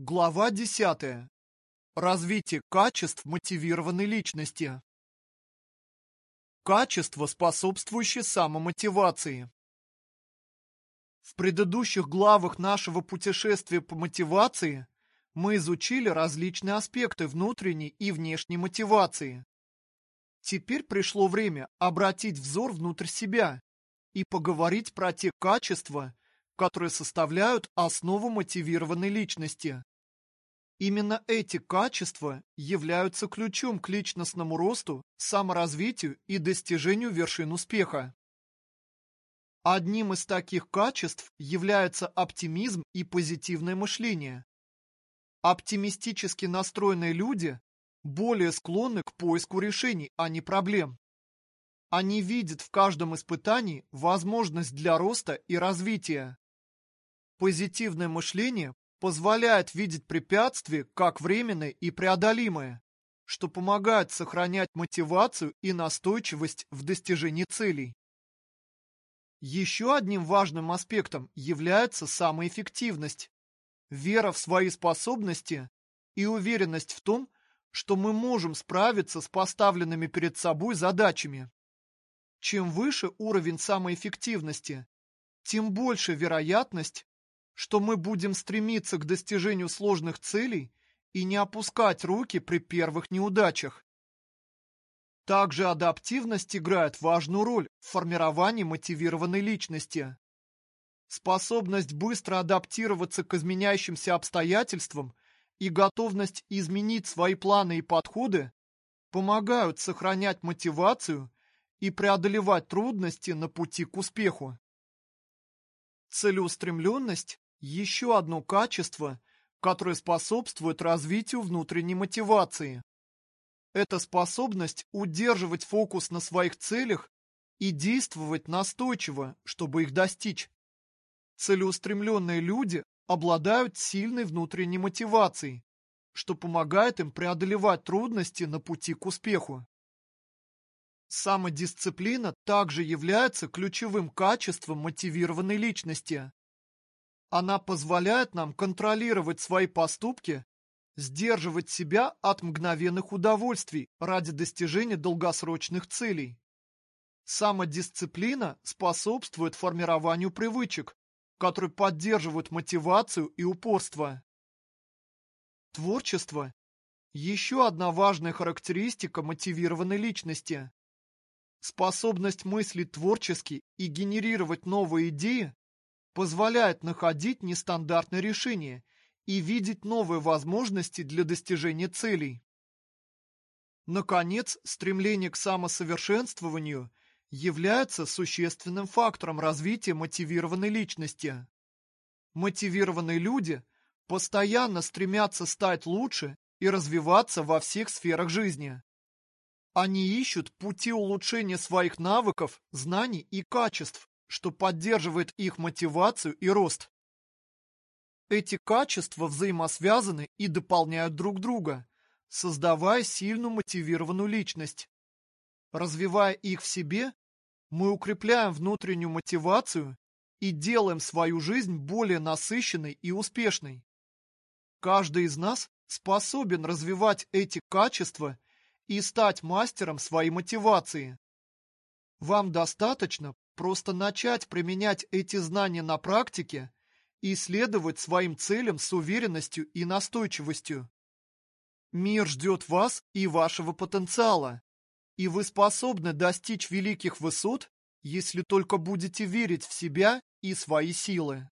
Глава 10. Развитие качеств мотивированной личности. Качества, способствующие самомотивации. В предыдущих главах нашего путешествия по мотивации мы изучили различные аспекты внутренней и внешней мотивации. Теперь пришло время обратить взор внутрь себя и поговорить про те качества, которые составляют основу мотивированной личности. Именно эти качества являются ключом к личностному росту, саморазвитию и достижению вершин успеха. Одним из таких качеств является оптимизм и позитивное мышление. Оптимистически настроенные люди более склонны к поиску решений, а не проблем. Они видят в каждом испытании возможность для роста и развития. Позитивное мышление позволяет видеть препятствия как временные и преодолимые, что помогает сохранять мотивацию и настойчивость в достижении целей. Еще одним важным аспектом является самоэффективность, вера в свои способности и уверенность в том, что мы можем справиться с поставленными перед собой задачами. Чем выше уровень самоэффективности, тем больше вероятность, что мы будем стремиться к достижению сложных целей и не опускать руки при первых неудачах. Также адаптивность играет важную роль в формировании мотивированной личности. Способность быстро адаптироваться к изменяющимся обстоятельствам и готовность изменить свои планы и подходы помогают сохранять мотивацию и преодолевать трудности на пути к успеху. Целеустремленность еще одно качество, которое способствует развитию внутренней мотивации. Это способность удерживать фокус на своих целях и действовать настойчиво, чтобы их достичь. Целеустремленные люди обладают сильной внутренней мотивацией, что помогает им преодолевать трудности на пути к успеху. Самодисциплина также является ключевым качеством мотивированной личности. Она позволяет нам контролировать свои поступки, сдерживать себя от мгновенных удовольствий ради достижения долгосрочных целей. Самодисциплина способствует формированию привычек, которые поддерживают мотивацию и упорство. Творчество – еще одна важная характеристика мотивированной личности. Способность мыслить творчески и генерировать новые идеи позволяет находить нестандартные решения и видеть новые возможности для достижения целей. Наконец, стремление к самосовершенствованию является существенным фактором развития мотивированной личности. Мотивированные люди постоянно стремятся стать лучше и развиваться во всех сферах жизни. Они ищут пути улучшения своих навыков, знаний и качеств, что поддерживает их мотивацию и рост. Эти качества взаимосвязаны и дополняют друг друга, создавая сильную мотивированную личность. Развивая их в себе, мы укрепляем внутреннюю мотивацию и делаем свою жизнь более насыщенной и успешной. Каждый из нас способен развивать эти качества и стать мастером своей мотивации. Вам достаточно Просто начать применять эти знания на практике и следовать своим целям с уверенностью и настойчивостью. Мир ждет вас и вашего потенциала, и вы способны достичь великих высот, если только будете верить в себя и свои силы.